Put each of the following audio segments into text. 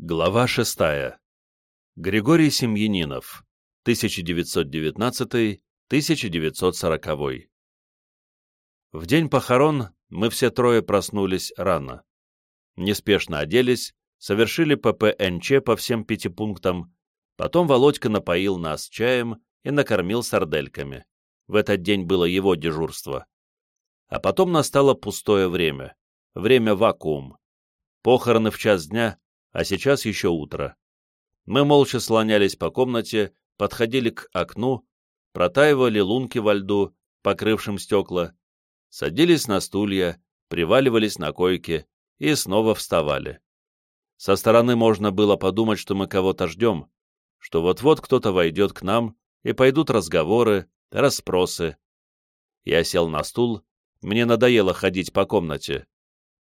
Глава шестая. Григорий Семьянинов. 1919-1940. В день похорон мы все трое проснулись рано. Неспешно оделись, совершили ППНЧ по всем пяти пунктам, потом Володька напоил нас чаем и накормил сардельками. В этот день было его дежурство. А потом настало пустое время. Время вакуум. Похороны в час дня а сейчас еще утро. Мы молча слонялись по комнате, подходили к окну, протаивали лунки во льду, покрывшим стекла, садились на стулья, приваливались на койки и снова вставали. Со стороны можно было подумать, что мы кого-то ждем, что вот-вот кто-то войдет к нам, и пойдут разговоры, расспросы. Я сел на стул, мне надоело ходить по комнате,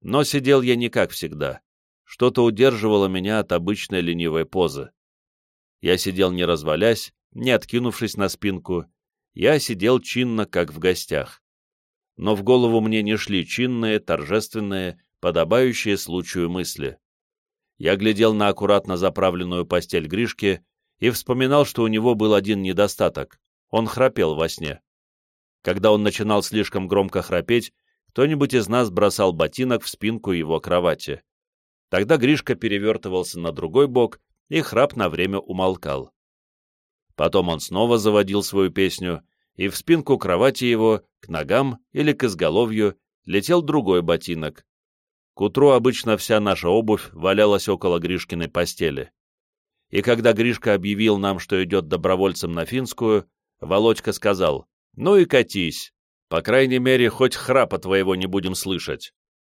но сидел я не как всегда. Что-то удерживало меня от обычной ленивой позы. Я сидел не развалясь, не откинувшись на спинку, я сидел чинно, как в гостях. Но в голову мне не шли чинные, торжественные, подобающие случаю мысли. Я глядел на аккуратно заправленную постель Гришки и вспоминал, что у него был один недостаток — он храпел во сне. Когда он начинал слишком громко храпеть, кто-нибудь из нас бросал ботинок в спинку его кровати. Тогда Гришка перевертывался на другой бок, и храп на время умолкал. Потом он снова заводил свою песню, и в спинку кровати его, к ногам или к изголовью, летел другой ботинок. К утру обычно вся наша обувь валялась около Гришкиной постели. И когда Гришка объявил нам, что идет добровольцем на финскую, Володька сказал, «Ну и катись, по крайней мере, хоть храпа твоего не будем слышать».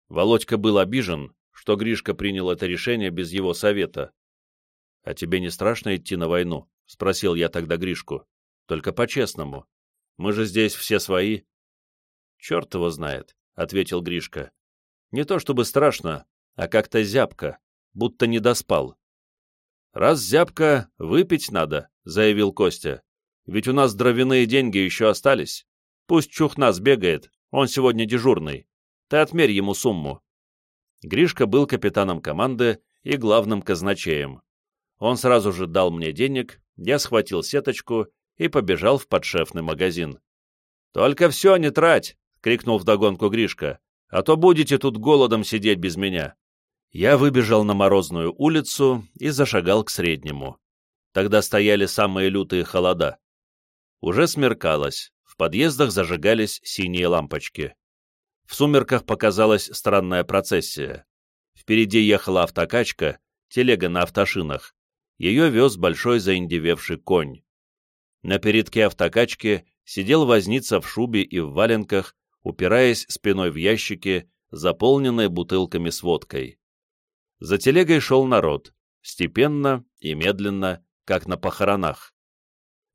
Володька был обижен, что Гришка принял это решение без его совета. — А тебе не страшно идти на войну? — спросил я тогда Гришку. — Только по-честному. Мы же здесь все свои. — Черт его знает, — ответил Гришка. — Не то чтобы страшно, а как-то зябко, будто не доспал. — Раз зябко, выпить надо, — заявил Костя. — Ведь у нас дровяные деньги еще остались. Пусть Чухна сбегает, он сегодня дежурный. Ты отмерь ему сумму. Гришка был капитаном команды и главным казначеем. Он сразу же дал мне денег, я схватил сеточку и побежал в подшефный магазин. «Только все не трать!» — крикнул вдогонку Гришка. «А то будете тут голодом сидеть без меня!» Я выбежал на морозную улицу и зашагал к среднему. Тогда стояли самые лютые холода. Уже смеркалось, в подъездах зажигались синие лампочки. В сумерках показалась странная процессия. Впереди ехала автокачка, телега на автошинах. Ее вез большой заиндевевший конь. На передке автокачки сидел возница в шубе и в валенках, упираясь спиной в ящики, заполненные бутылками с водкой. За телегой шел народ, степенно и медленно, как на похоронах.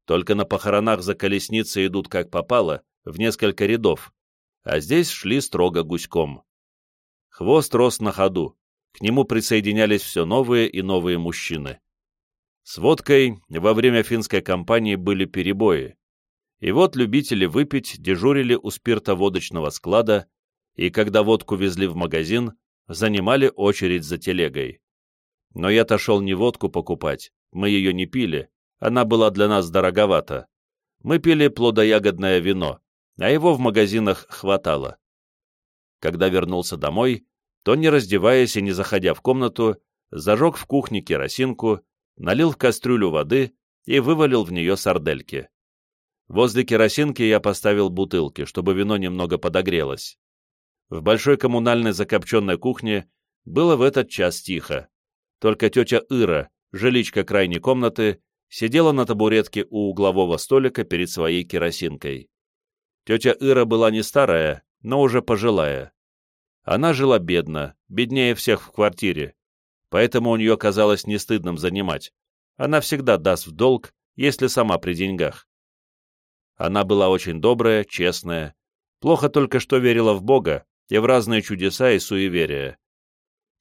Только на похоронах за колесницей идут как попало, в несколько рядов, а здесь шли строго гуськом. Хвост рос на ходу, к нему присоединялись все новые и новые мужчины. С водкой во время финской кампании были перебои, и вот любители выпить дежурили у спиртоводочного склада, и когда водку везли в магазин, занимали очередь за телегой. Но я-то шел не водку покупать, мы ее не пили, она была для нас дороговата. Мы пили плодоягодное вино, а его в магазинах хватало. Когда вернулся домой, то, не раздеваясь и не заходя в комнату, зажег в кухне керосинку, налил в кастрюлю воды и вывалил в нее сардельки. Возле керосинки я поставил бутылки, чтобы вино немного подогрелось. В большой коммунальной закопченной кухне было в этот час тихо. Только тетя Ира, жиличка крайней комнаты, сидела на табуретке у углового столика перед своей керосинкой. Тетя Ира была не старая, но уже пожилая. Она жила бедно, беднее всех в квартире, поэтому у нее казалось не стыдным занимать. Она всегда даст в долг, если сама при деньгах. Она была очень добрая, честная, плохо только что верила в Бога и в разные чудеса и суеверия.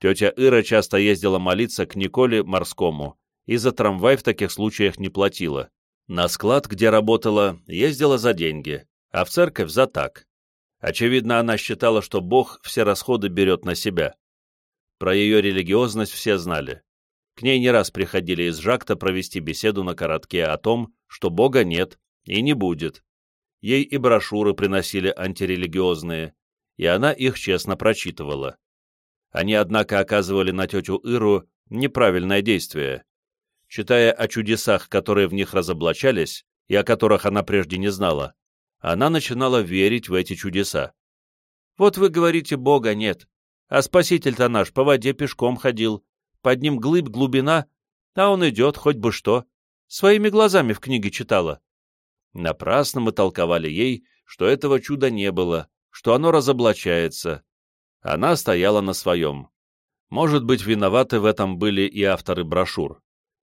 Тетя Ира часто ездила молиться к Николе Морскому и за трамвай в таких случаях не платила. На склад, где работала, ездила за деньги, а в церковь за так. Очевидно, она считала, что Бог все расходы берет на себя. Про ее религиозность все знали. К ней не раз приходили из Жакта провести беседу на коротке о том, что Бога нет и не будет. Ей и брошюры приносили антирелигиозные, и она их честно прочитывала. Они, однако, оказывали на тетю Иру неправильное действие. Читая о чудесах, которые в них разоблачались, и о которых она прежде не знала, она начинала верить в эти чудеса. «Вот вы говорите, Бога нет, а Спаситель-то наш по воде пешком ходил, под ним глыб глубина, а он идет хоть бы что. Своими глазами в книге читала». Напрасно мы толковали ей, что этого чуда не было, что оно разоблачается. Она стояла на своем. Может быть, виноваты в этом были и авторы брошюр.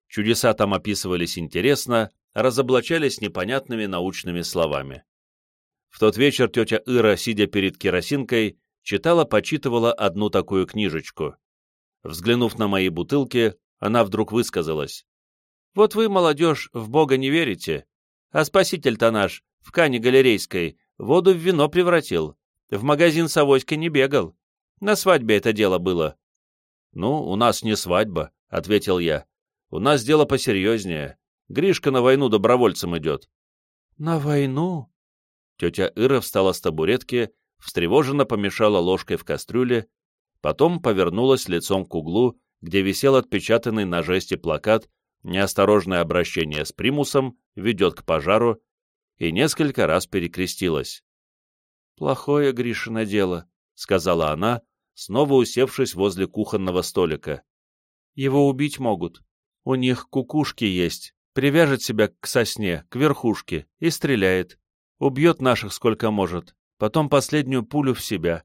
Чудеса там описывались интересно, разоблачались непонятными научными словами. В тот вечер тетя Ира, сидя перед керосинкой, читала-почитывала одну такую книжечку. Взглянув на мои бутылки, она вдруг высказалась. «Вот вы, молодежь, в Бога не верите, а спаситель-то наш в Кане Галерейской воду в вино превратил, в магазин с авоськой не бегал. На свадьбе это дело было». «Ну, у нас не свадьба», — ответил я. «У нас дело посерьезнее. Гришка на войну добровольцем идет». «На войну?» Тетя Ира встала с табуретки, встревоженно помешала ложкой в кастрюле, потом повернулась лицом к углу, где висел отпечатанный на жесте плакат «Неосторожное обращение с примусом ведет к пожару» и несколько раз перекрестилась. «Плохое Гришино дело», — сказала она, снова усевшись возле кухонного столика. «Его убить могут. У них кукушки есть. Привяжет себя к сосне, к верхушке, и стреляет. Убьет наших сколько может, потом последнюю пулю в себя.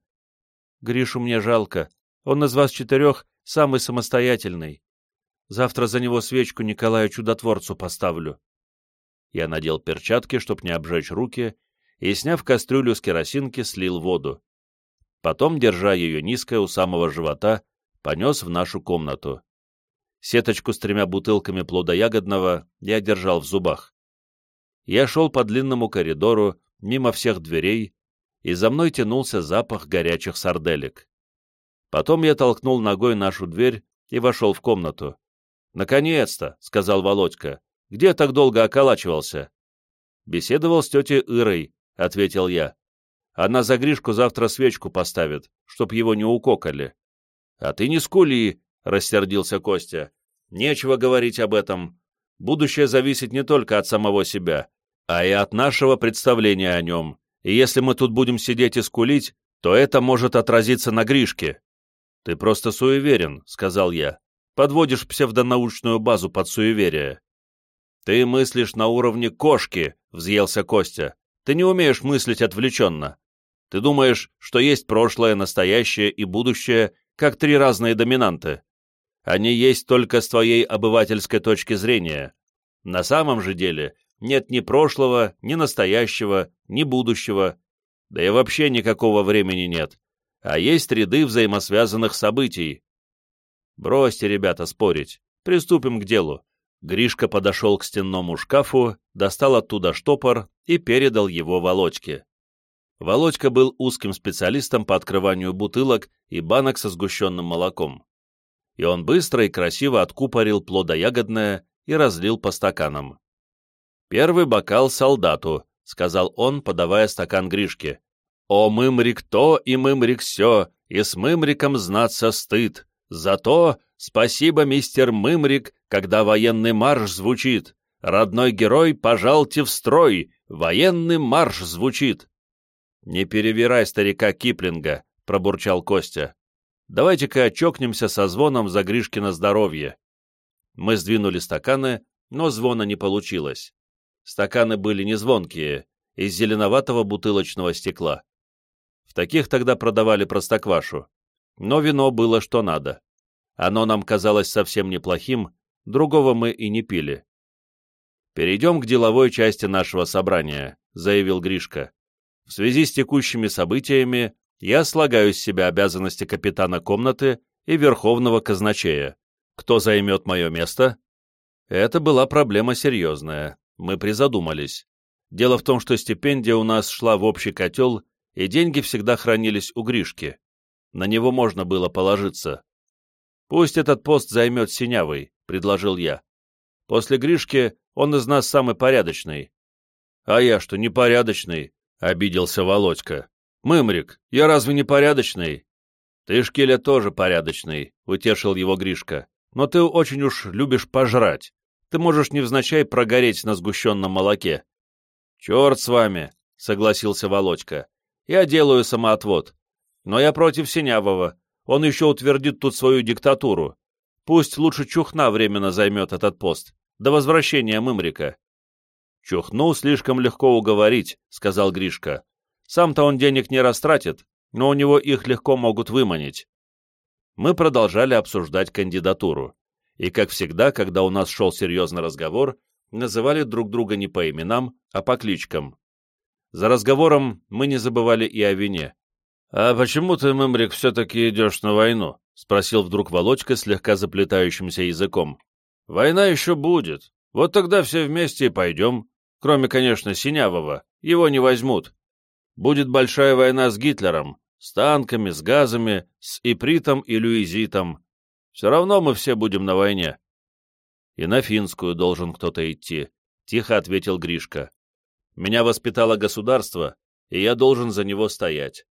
Гришу мне жалко. Он из вас четырех самый самостоятельный. Завтра за него свечку Николаю Чудотворцу поставлю. Я надел перчатки, чтоб не обжечь руки, и, сняв кастрюлю с керосинки, слил воду. Потом, держа ее низко у самого живота, понес в нашу комнату. Сеточку с тремя бутылками плодоягодного я держал в зубах. Я шел по длинному коридору, мимо всех дверей, и за мной тянулся запах горячих сарделек. Потом я толкнул ногой нашу дверь и вошел в комнату. «Наконец-то!» — сказал Володька. «Где так долго околачивался?» «Беседовал с тетей Ирой», — ответил я. «Она за Гришку завтра свечку поставит, чтоб его не укокали». «А ты не скули!» — рассердился Костя. «Нечего говорить об этом. Будущее зависит не только от самого себя, а и от нашего представления о нем. И если мы тут будем сидеть и скулить, то это может отразиться на Гришке». «Ты просто суеверен», — сказал я. «Подводишь псевдонаучную базу под суеверие». «Ты мыслишь на уровне кошки», — взъелся Костя. «Ты не умеешь мыслить отвлеченно. Ты думаешь, что есть прошлое, настоящее и будущее, как три разные доминанты. Они есть только с твоей обывательской точки зрения. На самом же деле нет ни прошлого, ни настоящего, ни будущего, да и вообще никакого времени нет, а есть ряды взаимосвязанных событий. Бросьте, ребята, спорить, приступим к делу. Гришка подошел к стенному шкафу, достал оттуда штопор и передал его Володьке. Володька был узким специалистом по открыванию бутылок и банок со сгущенным молоком. И он быстро и красиво откупорил плодоягодное и разлил по стаканам. «Первый бокал солдату», — сказал он, подавая стакан Гришке. «О, мымрик то и мымрик сё, и с мымриком знаться стыд. Зато спасибо, мистер Мымрик, когда военный марш звучит. Родной герой, пожалте в строй, военный марш звучит». «Не перевирай старика Киплинга», — пробурчал Костя. «Давайте-ка чокнемся со звоном за Гришкино здоровье». Мы сдвинули стаканы, но звона не получилось. Стаканы были не звонкие, из зеленоватого бутылочного стекла. В таких тогда продавали простоквашу. Но вино было что надо. Оно нам казалось совсем неплохим, другого мы и не пили. «Перейдем к деловой части нашего собрания», — заявил Гришка. В связи с текущими событиями я слагаю с себя обязанности капитана комнаты и верховного казначея. Кто займет мое место? Это была проблема серьезная. Мы призадумались. Дело в том, что стипендия у нас шла в общий котел, и деньги всегда хранились у Гришки. На него можно было положиться. «Пусть этот пост займет Синявый», — предложил я. «После Гришки он из нас самый порядочный». «А я что, непорядочный?» — обиделся Володька. «Мымрик, я разве не порядочный?» «Ты, Шкеля, тоже порядочный», — утешил его Гришка. «Но ты очень уж любишь пожрать. Ты можешь невзначай прогореть на сгущенном молоке». «Черт с вами», — согласился Володька. «Я делаю самоотвод. Но я против Синявого. Он еще утвердит тут свою диктатуру. Пусть лучше Чухна временно займет этот пост, до возвращения Мымрика». «Чухну слишком легко уговорить», — сказал Гришка. «Сам-то он денег не растратит, но у него их легко могут выманить. Мы продолжали обсуждать кандидатуру. И, как всегда, когда у нас шел серьезный разговор, называли друг друга не по именам, а по кличкам. За разговором мы не забывали и о вине. «А почему ты, Мымрик, все-таки идешь на войну?» — спросил вдруг Володька слегка заплетающимся языком. «Война еще будет. Вот тогда все вместе и пойдем. Кроме, конечно, Синявого. Его не возьмут. Будет большая война с Гитлером, с танками, с газами, с ипритом и люизитом. Все равно мы все будем на войне. И на финскую должен кто-то идти, — тихо ответил Гришка. Меня воспитало государство, и я должен за него стоять.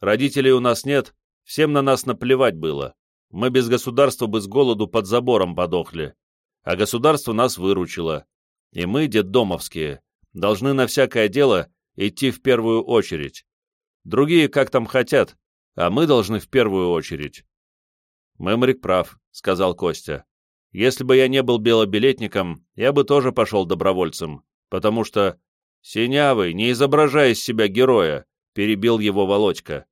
Родителей у нас нет, всем на нас наплевать было. Мы без государства бы с голоду под забором подохли. А государство нас выручило. И мы, детдомовские, должны на всякое дело идти в первую очередь. Другие как там хотят, а мы должны в первую очередь. Мемрик прав, сказал Костя. Если бы я не был белобилетником, я бы тоже пошел добровольцем, потому что... Синявый, не изображай из себя героя, перебил его Володька.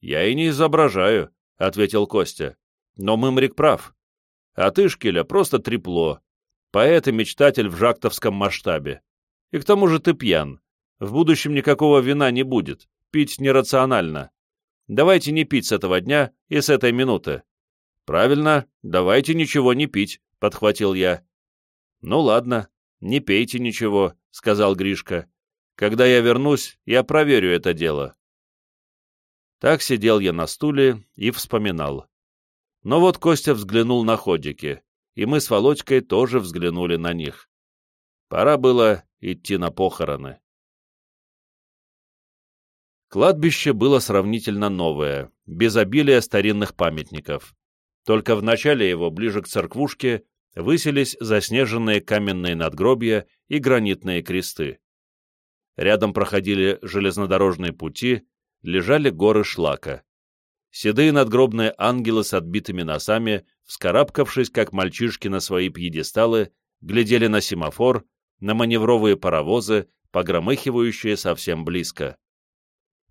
Я и не изображаю, ответил Костя. Но Мымрик прав. А ты, Шкеля, просто трепло. Поэт и мечтатель в жактовском масштабе. И к тому же ты пьян. В будущем никакого вина не будет, пить нерационально. Давайте не пить с этого дня и с этой минуты. Правильно, давайте ничего не пить, подхватил я. Ну ладно, не пейте ничего, сказал Гришка. Когда я вернусь, я проверю это дело. Так сидел я на стуле и вспоминал. Но вот Костя взглянул на ходики, и мы с Володькой тоже взглянули на них. Пора было идти на похороны. Кладбище было сравнительно новое, без обилия старинных памятников. Только в начале его, ближе к церквушке, высились заснеженные каменные надгробья и гранитные кресты. Рядом проходили железнодорожные пути, лежали горы шлака. Седые надгробные ангелы с отбитыми носами, вскарабкавшись, как мальчишки на свои пьедесталы, глядели на семафор, на маневровые паровозы, погромыхивающие совсем близко.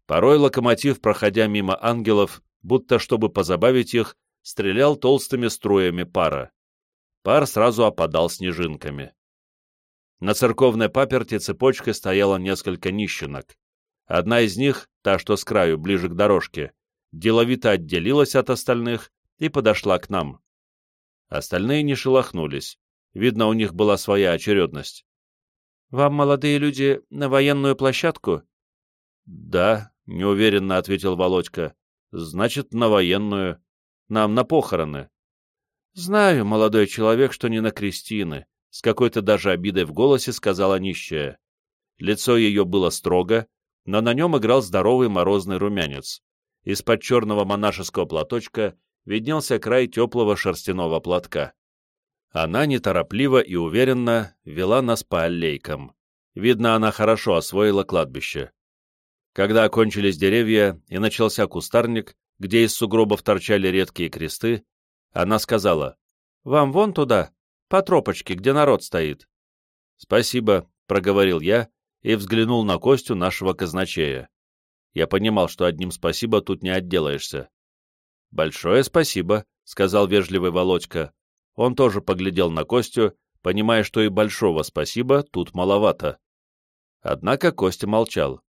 Порой локомотив, проходя мимо ангелов, будто чтобы позабавить их, стрелял толстыми струями пара. Пар сразу опадал снежинками. На церковной паперти цепочкой стояло несколько нищенок. Одна из них, та, что с краю, ближе к дорожке, деловито отделилась от остальных и подошла к нам. Остальные не шелохнулись. Видно, у них была своя очередность. «Вам, молодые люди, на военную площадку?» «Да», — неуверенно ответил Володька. «Значит, на военную. Нам на похороны». «Знаю, молодой человек, что не на крестины», — с какой-то даже обидой в голосе сказала нищая. Лицо ее было строго, но на нем играл здоровый морозный румянец. Из-под черного монашеского платочка виднелся край теплого шерстяного платка. Она неторопливо и уверенно вела нас по аллейкам. Видно, она хорошо освоила кладбище. Когда окончились деревья и начался кустарник, где из сугробов торчали редкие кресты, она сказала, «Вам вон туда, по тропочке, где народ стоит». «Спасибо», — проговорил я и взглянул на Костю нашего казначея. Я понимал, что одним спасибо тут не отделаешься. «Большое спасибо», — сказал вежливый Володька. Он тоже поглядел на Костю, понимая, что и большого спасибо тут маловато. Однако Костя молчал.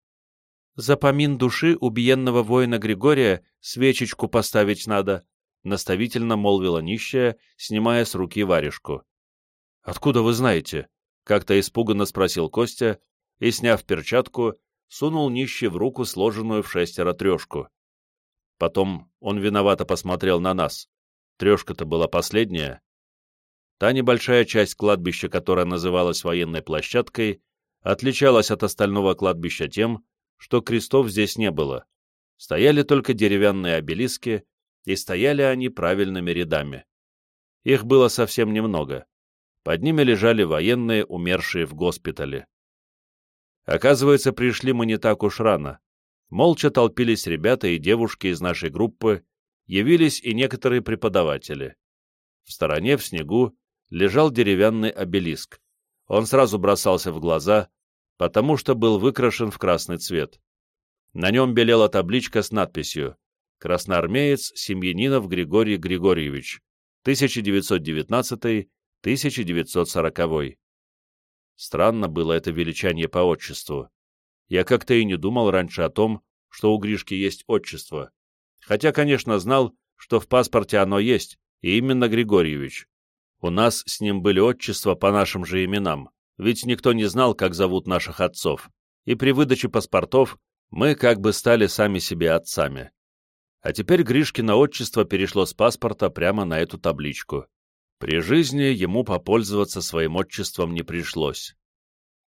За помин души убиенного воина Григория свечечку поставить надо, — наставительно молвила нищая, снимая с руки варежку. — Откуда вы знаете? — как-то испуганно спросил Костя и, сняв перчатку, сунул нищий в руку сложенную в шестеро трешку. Потом он виновато посмотрел на нас. Трешка-то была последняя. Та небольшая часть кладбища, которая называлась военной площадкой, отличалась от остального кладбища тем, что крестов здесь не было. Стояли только деревянные обелиски, и стояли они правильными рядами. Их было совсем немного. Под ними лежали военные, умершие в госпитале. Оказывается, пришли мы не так уж рано. Молча толпились ребята и девушки из нашей группы, явились и некоторые преподаватели. В стороне, в снегу, лежал деревянный обелиск. Он сразу бросался в глаза, потому что был выкрашен в красный цвет. На нем белела табличка с надписью «Красноармеец Семьянинов Григорий Григорьевич, 1919-1940». Странно было это величание по отчеству. Я как-то и не думал раньше о том, что у Гришки есть отчество. Хотя, конечно, знал, что в паспорте оно есть, и именно Григорьевич. У нас с ним были отчества по нашим же именам, ведь никто не знал, как зовут наших отцов, и при выдаче паспортов мы как бы стали сами себе отцами. А теперь Гришкино отчество перешло с паспорта прямо на эту табличку. При жизни ему попользоваться своим отчеством не пришлось.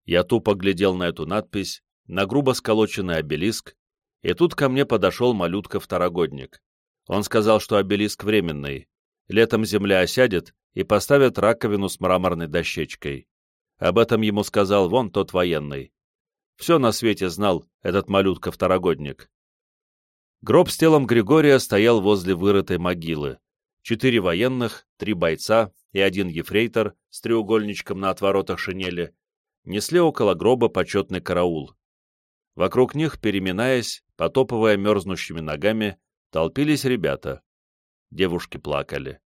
Я тупо глядел на эту надпись, на грубо сколоченный обелиск, и тут ко мне подошел малютка-второгодник. Он сказал, что обелиск временный. Летом земля осядет, и поставят раковину с мраморной дощечкой. Об этом ему сказал вон тот военный. Все на свете знал этот малютка-второгодник. Гроб с телом Григория стоял возле вырытой могилы. Четыре военных, три бойца и один ефрейтор с треугольничком на отворотах шинели несли около гроба почетный караул. Вокруг них, переминаясь, потопывая мерзнущими ногами, толпились ребята. Девушки плакали.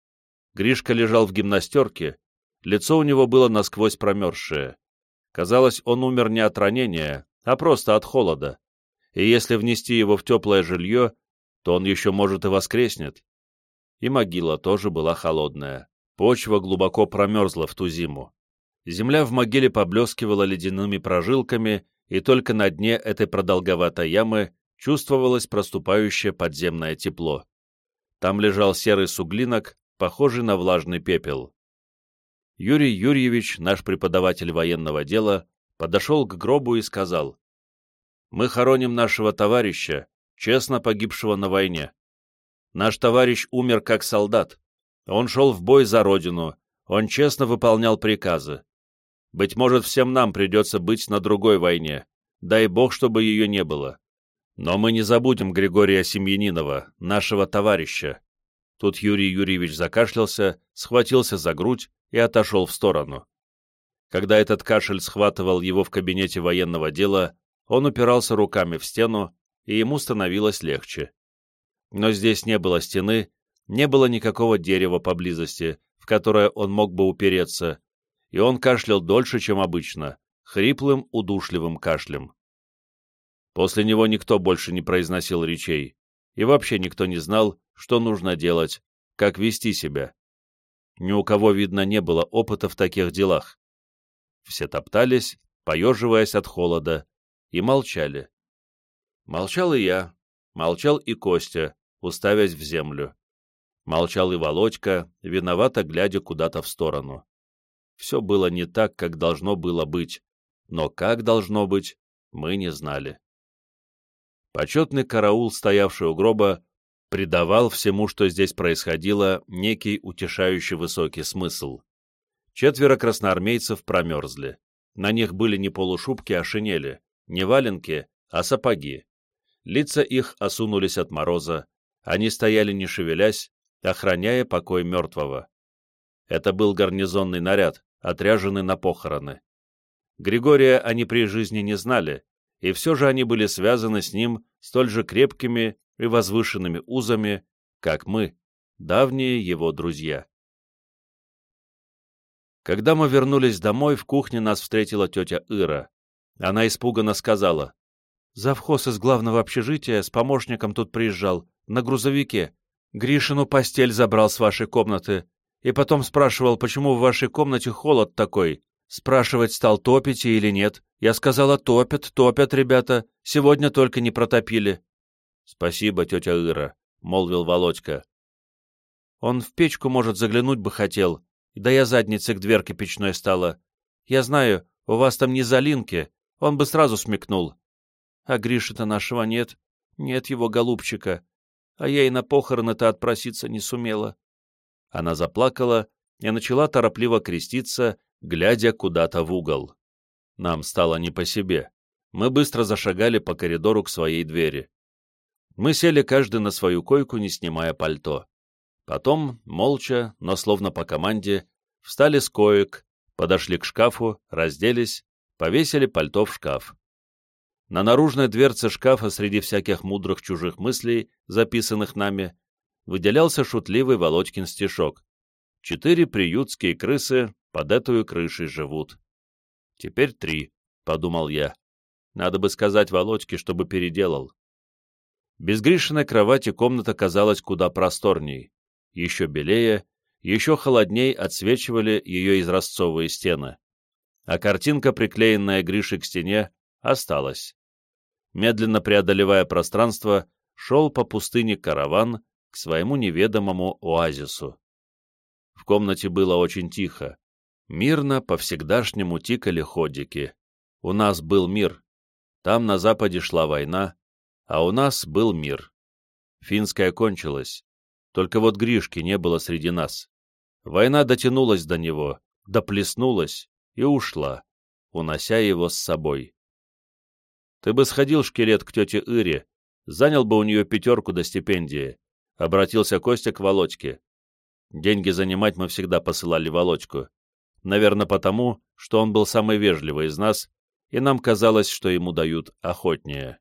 Гришка лежал в гимнастерке, лицо у него было насквозь промерзшее. Казалось, он умер не от ранения, а просто от холода. И если внести его в теплое жилье, то он еще, может, и воскреснет. И могила тоже была холодная. Почва глубоко промерзла в ту зиму. Земля в могиле поблескивала ледяными прожилками, и только на дне этой продолговатой ямы чувствовалось проступающее подземное тепло. Там лежал серый суглинок, похожий на влажный пепел. Юрий Юрьевич, наш преподаватель военного дела, подошел к гробу и сказал, «Мы хороним нашего товарища, честно погибшего на войне. Наш товарищ умер как солдат. Он шел в бой за родину, он честно выполнял приказы. Быть может, всем нам придется быть на другой войне. Дай Бог, чтобы ее не было. Но мы не забудем Григория Семьянинова, нашего товарища. Тут Юрий Юрьевич закашлялся, схватился за грудь и отошел в сторону. Когда этот кашель схватывал его в кабинете военного дела, он упирался руками в стену, и ему становилось легче. Но здесь не было стены, не было никакого дерева поблизости, в которое он мог бы упереться, и он кашлял дольше, чем обычно, хриплым, удушливым кашлем. После него никто больше не произносил речей, и вообще никто не знал, что нужно делать, как вести себя. Ни у кого, видно, не было опыта в таких делах. Все топтались, поеживаясь от холода, и молчали. Молчал и я, молчал и Костя, уставясь в землю. Молчал и Володька, виновато глядя куда-то в сторону. Все было не так, как должно было быть, но как должно быть, мы не знали. Почетный караул, стоявший у гроба, придавал всему, что здесь происходило, некий утешающий высокий смысл. Четверо красноармейцев промерзли. На них были не полушубки, а шинели, не валенки, а сапоги. Лица их осунулись от мороза, они стояли не шевелясь, охраняя покой мертвого. Это был гарнизонный наряд, отряженный на похороны. Григория они при жизни не знали, и все же они были связаны с ним столь же крепкими и возвышенными узами, как мы, давние его друзья. Когда мы вернулись домой, в кухне нас встретила тетя Ира. Она испуганно сказала, «Завхоз из главного общежития с помощником тут приезжал, на грузовике. Гришину постель забрал с вашей комнаты, и потом спрашивал, почему в вашей комнате холод такой. Спрашивать стал, топите или нет. Я сказала, топят, топят, ребята, сегодня только не протопили. «Спасибо, тетя Ира», — молвил Володька. «Он в печку, может, заглянуть бы хотел. Да я задницей к дверке печной стала. Я знаю, у вас там не залинки, он бы сразу смекнул. А Гриши-то нашего нет, нет его голубчика, а я и на похороны-то отпроситься не сумела. Она заплакала и начала торопливо креститься, глядя куда-то в угол. Нам стало не по себе. Мы быстро зашагали по коридору к своей двери. Мы сели каждый на свою койку, не снимая пальто. Потом, молча, но словно по команде, встали с коек, подошли к шкафу, разделись, повесили пальто в шкаф. На наружной дверце шкафа среди всяких мудрых чужих мыслей, записанных нами, выделялся шутливый Володькин стишок. «Четыре приютские крысы под эту крышей живут». «Теперь три», — подумал я. «Надо бы сказать Володьке, чтобы переделал». Без Гришиной кровати комната казалась куда просторней. Еще белее, еще холодней отсвечивали ее изразцовые стены. А картинка, приклеенная Гришей к стене, осталась. Медленно преодолевая пространство, шел по пустыне караван к своему неведомому оазису. В комнате было очень тихо. Мирно по-всегдашнему тикали ходики. У нас был мир. Там на западе шла война, а у нас был мир. Финская кончилась. Только вот Гришки не было среди нас. Война дотянулась до него, доплеснулась и ушла, унося его с собой. Ты бы сходил, шкелет, к тете Ире, занял бы у нее пятерку до стипендии. Обратился Костя к Володьке. Деньги занимать мы всегда посылали Володьку. Наверное, потому, что он был самый вежливый из нас, и нам казалось, что ему дают охотнее.